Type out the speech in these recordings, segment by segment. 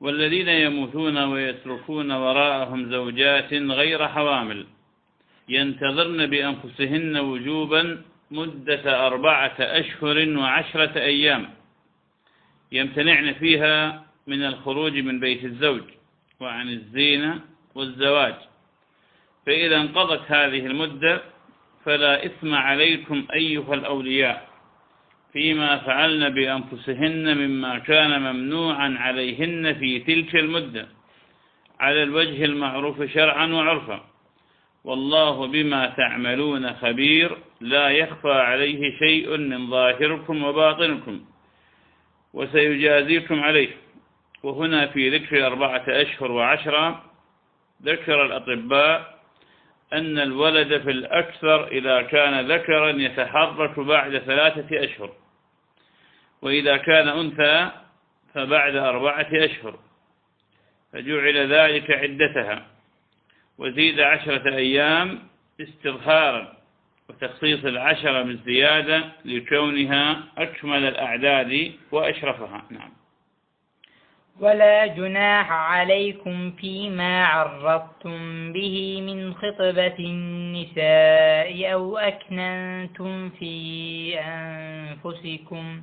والذين يموتون ويتركون وراءهم زوجات غير حوامل ينتظرن بأنفسهن وجوبا مدة أربعة أشهر وعشرة أيام يمتنعن فيها من الخروج من بيت الزوج وعن الزينة والزواج. فإذا انقضت هذه المدة فلا إثم عليكم أيها الأولياء. فيما فعلن بأنفسهن مما كان ممنوعا عليهن في تلك المدة على الوجه المعروف شرعا وعرفا. والله بما تعملون خبير لا يخفى عليه شيء من ظاهركم وباطنكم وسيجازيكم عليه. وهنا في ذكر أربعة أشهر وعشرة ذكر الأطباء أن الولد في الأكثر إذا كان ذكرا يتحرك بعد ثلاثة أشهر. وإذا كان أنثى فبعد أربعة أشهر فجعل ذلك عدتها وزيد عشرة أيام استظهارا وتخصيص العشرة بالزيادة لكونها أكمل الأعداد وأشرفها. نعم. ولا جناح عليكم فيما عرضتم به من خطبة النساء أو أكننتم في أنفسكم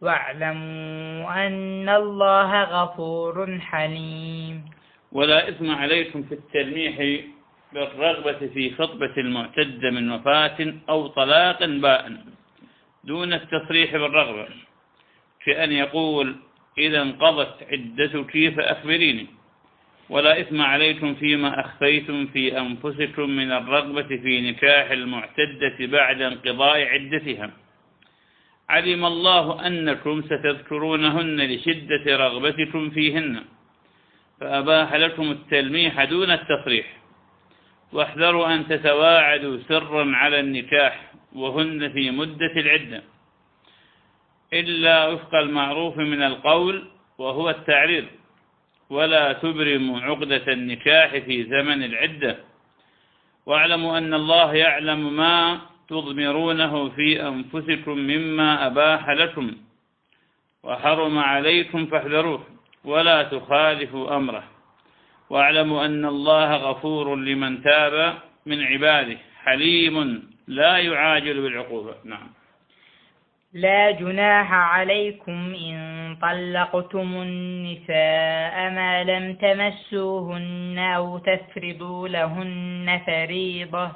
واعلموا أن الله غفور حليم. ولا إثم عليكم في التلميح بالرغبة في خطبة المعتدة من وفاة أو طلاق بائن دون التصريح بالرغبة كأن يقول إذا انقضت عدتك فأخبريني. ولا إثم عليكم فيما أخفيتم في أنفسكم من الرغبة في نكاح المعتدة بعد انقضاء عدتها. علم الله أنكم ستذكرونهن لشدة رغبتكم فيهن. فأباح لكم التلميح دون التصريح. واحذروا أن تتواعدوا سرا على النكاح وهن في مدة العدة إلا وفق المعروف من القول وهو التعريض. ولا تبرموا عقدة النكاح في زمن العدة. واعلموا أن الله يعلم ما تضمرونه في أنفسكم مما أباح لكم وحرم عليكم فاحذروه ولا تخالفوا أمره. واعلموا أن الله غفور لمن تاب من عباده حليم لا يعاجل بالعقوبة. نعم. لا جناح عليكم إن طلقتم النساء ما لم تمسوهن أو تفرضوا لهن فريضة.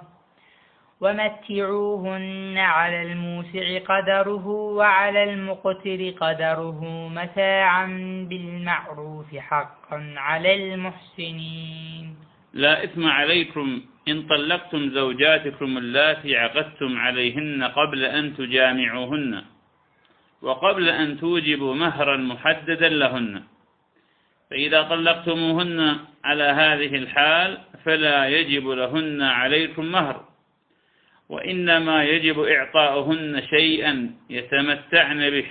ومتعوهن على الموسع قدره وعلى المقتر قدره متاعا بالمعروف حقا على المحسنين. لا إثم عليكم. إن طلقتم زوجاتكم اللاتي عقدتم عليهن قبل أن تجامعوهن وقبل أن توجبوا مهرا محددا لهن. فإذا طلقتموهن على هذه الحال فلا يجب لهن عليكم مهر. وإنما يجب إعطاؤهن شيئا يتمتعن به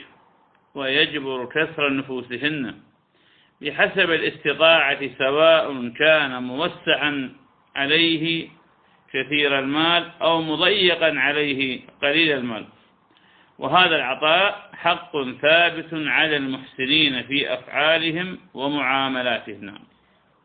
ويجبر كسر نفوسهن بحسب الاستطاعة سواء كان موسعا عليه كثير المال أو مضيقا عليه قليل المال. وهذا العطاء حق ثابت على المحسنين في أفعالهم ومعاملاتهم.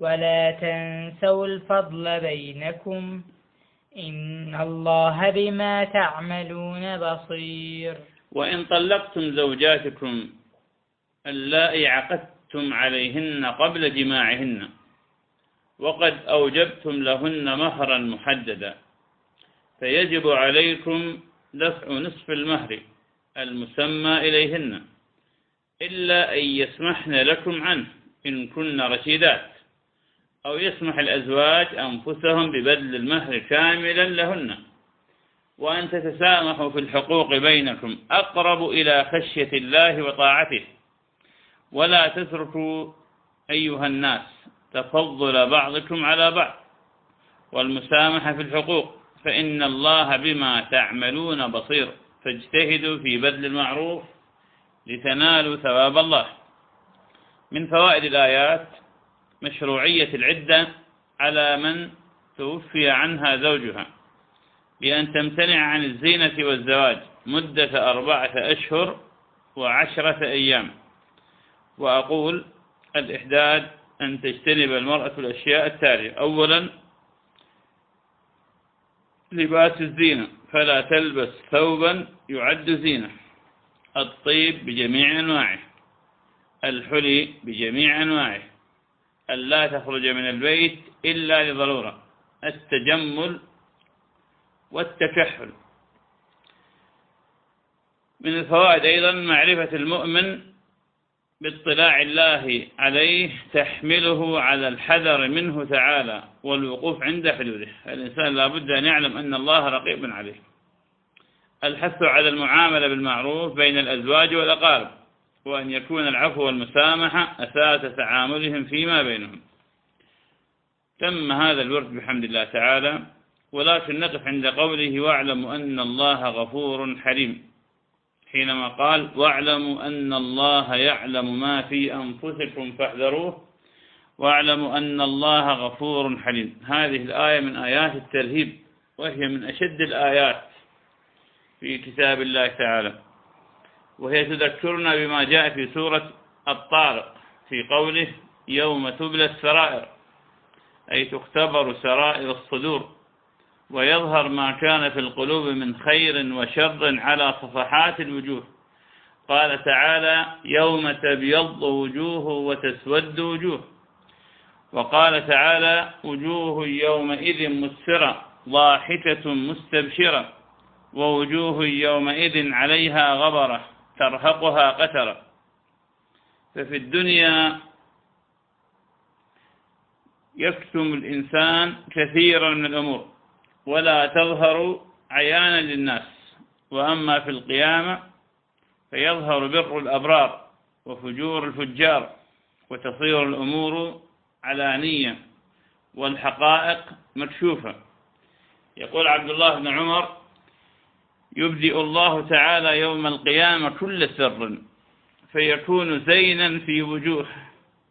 ولا تنسوا الفضل بينكم إن الله بما تعملون بصير. وإن طلقتم زوجاتكم اللائي عقدتم عليهن قبل جماعهن وقد أوجبتم لهن مهرا محددا فيجب عليكم دفع نصف المهر المسمى إليهن إلا أن يسمحن لكم عنه إن كن رشيدات. أو يسمح الأزواج أنفسهم ببذل المهر كاملا لهن. وأن تتسامحوا في الحقوق بينكم أقرب إلى خشية الله وطاعته. ولا تتركوا أيها الناس تفضل بعضكم على بعض. والمسامحة في الحقوق فإن الله بما تعملون بصير. فاجتهدوا في بذل المعروف لتنالوا ثواب الله. من فوائد الآيات مشروعية العدة على من توفي عنها زوجها. بأن تمتنع عن الزينة والزواج مدة أربعة أشهر وعشرة أيام. وأقول الإحداد أن تجتنب المرأة الأشياء التالية. أولا لباس الزينة. فلا تلبس ثوبا يعد زينة. الطيب بجميع أنواعه. الحلي بجميع أنواعه. ألا تخرج من البيت إلا لضرورة التجمل والتكحل. من الفوائد أيضا معرفة المؤمن باطلاع الله عليه تحمله على الحذر منه تعالى والوقوف عند حدوده. الإنسان لابد أن يعلم أن الله رقيب عليه. الحث على المعاملة بالمعروف بين الأزواج والأقارب. وأن يكون العفو والمسامحة أساس تعاملهم فيما بينهم. تم هذا الورد بحمد الله تعالى ولكن نقف عند قوله واعلموا أن الله غفور حليم حينما قال واعلموا أن الله يعلم ما في أنفسكم فاحذروه واعلموا أن الله غفور حليم هذه الآية من آيات الترهيب وهي من أشد الآيات في كتاب الله تعالى. وهي تذكرنا بما جاء في سورة الطارق في قوله يوم تبلى السرائر أي تختبر سرائر الصدور ويظهر ما كان في القلوب من خير وشر على صفحات الوجوه. قال تعالى يوم تبيض وجوه وتسود وجوه. وقال تعالى وجوه يومئذ مسفرة ضاحكة مستبشرة ووجوه يومئذ عليها غبرة. ترهقها قترة. ففي الدنيا يكتم الإنسان كثيرا من الأمور ولا تظهر عيانا للناس. وأما في القيامة فيظهر بر الأبرار وفجور الفجار وتصير الأمور علانية والحقائق مكشوفة. يقول عبد الله بن عمر يبدئ الله تعالى يوم القيامة كل سر فيكون زينا في وجوه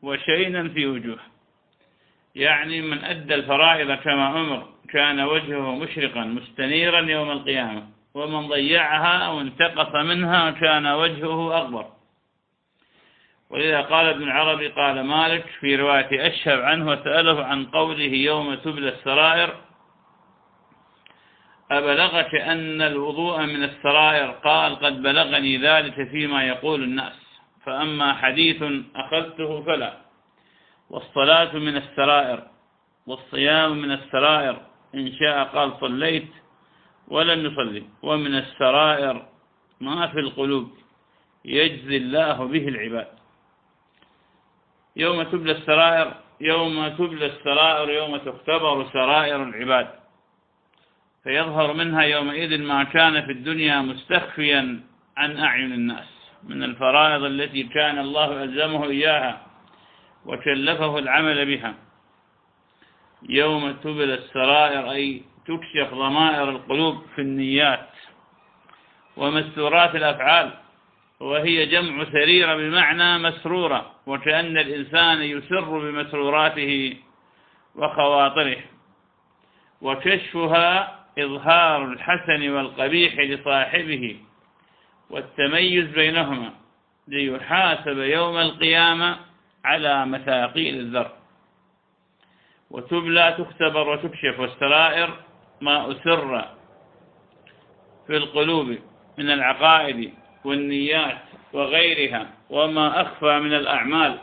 وشينا في وجوه. يعني من أدى الفرائض كما أمر كان وجهه مشرقا مستنيرا يوم القيامة ومن ضيعها أو انتقص منها كان وجهه أغبر. ولذا قال ابن عربي قال مالك في رواية أشهب عنه وسأله عن قوله يوم تبلى السرائر أبلغك أن الوضوء من السرائر؟ قال قد بلغني ذلك فيما يقول الناس. فأما حديث أخذته فلا. والصلاة من السرائر والصيام من السرائر. إن شاء قال صليت ولن نصلي. ومن السرائر ما في القلوب يجزي الله به العباد. يوم تبلى السرائر يوم تبلى السرائر يوم تختبر سرائر العباد. فيظهر منها يومئذ ما كان في الدنيا مستخفيا عن أعين الناس من الفرائض التي كان الله ألزمه إياها وكلفه العمل بها. يوم تبل السرائر أي تكشف ضمائر القلوب في النيات ومستورات الأفعال وهي جمع سريرة بمعنى مسرورة وكأن الإنسان يسر بمسروراته وخواطره وكشفها إظهار الحسن والقبيح لصاحبه والتميز بينهما ليحاسب يوم القيامة على مثاقيل الذر وتبلى تختبر وتكشف والسرائر ما أسر في القلوب من العقائد والنيات وغيرها وما أخفى من الأعمال.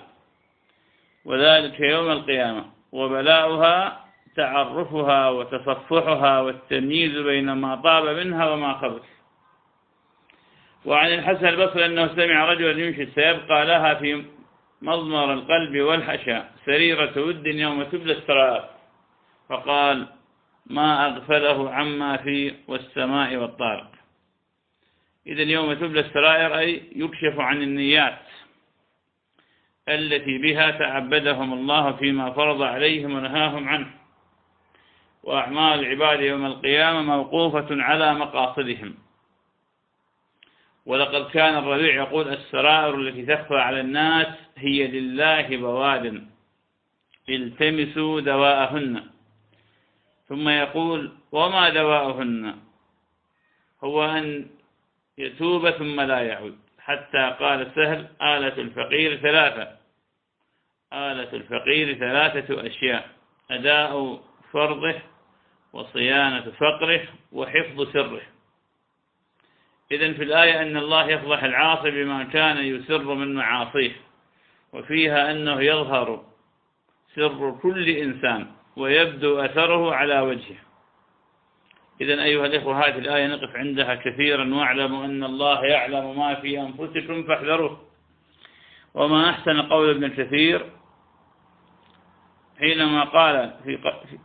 وذلك يوم القيامة وبلاؤها تعرفها وتصفحها والتمييز بين ما طاب منها وما خبث وعن الحسن البصري أنه سمع رجلا ينشد سيبقى لها في مضمر القلب والحشا سريرة ود يوم تبلى السرائر فقال ما أغفله عما في والسماء والطارق. إذا يوم تبلى السرائر أي يكشف عن النيات التي بها تعبدهم الله فيما فرض عليهم ونهاهم عنه. وأعمال العباد يوم القيامة موقوفة على مقاصدهم. ولقد كان الربيع يقول السرائر التي تخفى على الناس هي لله بواد التمسوا دواءهن. ثم يقول وما دواءهن؟ هو أن يتوب ثم لا يعود. حتى قال سهل آلة الفقير ثلاثة. آلة الفقير ثلاثة أشياء. أداء فرضه وصيانة فقره وحفظ سره. إذا في الآية أن الله يفضح العاصي بما كان يسر من معاصيه وفيها أنه يظهر سر كل إنسان ويبدو أثره على وجهه. إذا أيها الإخوة هذه الآية نقف عندها كثيرا واعلموا أن الله يعلم ما في أنفسكم فاحذروه. وما أحسن قول ابن كثير حينما قال في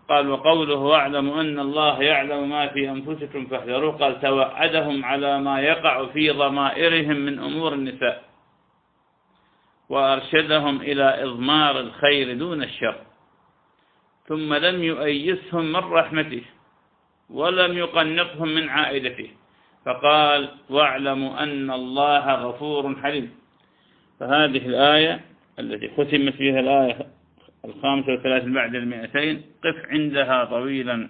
قال وقوله واعلم أن الله يعلم ما في أنفسكم فاحذروه قال توعدهم على ما يقع في ضمائرهم من أمور النساء وأرشدهم إلى إضمار الخير دون الشر ثم لم يؤيسهم من رحمته ولم يقنطهم من عائدته فقال واعلموا أن الله غفور حليم فهذه الآية التي ختمت فيها الآية الخامسة والثلاثين بعد المئتين قف عندها طويلا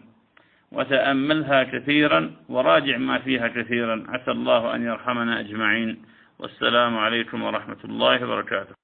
وتأملها كثيرا وراجع ما فيها كثيرا. عسى الله أن يرحمنا أجمعين. والسلام عليكم ورحمة الله وبركاته.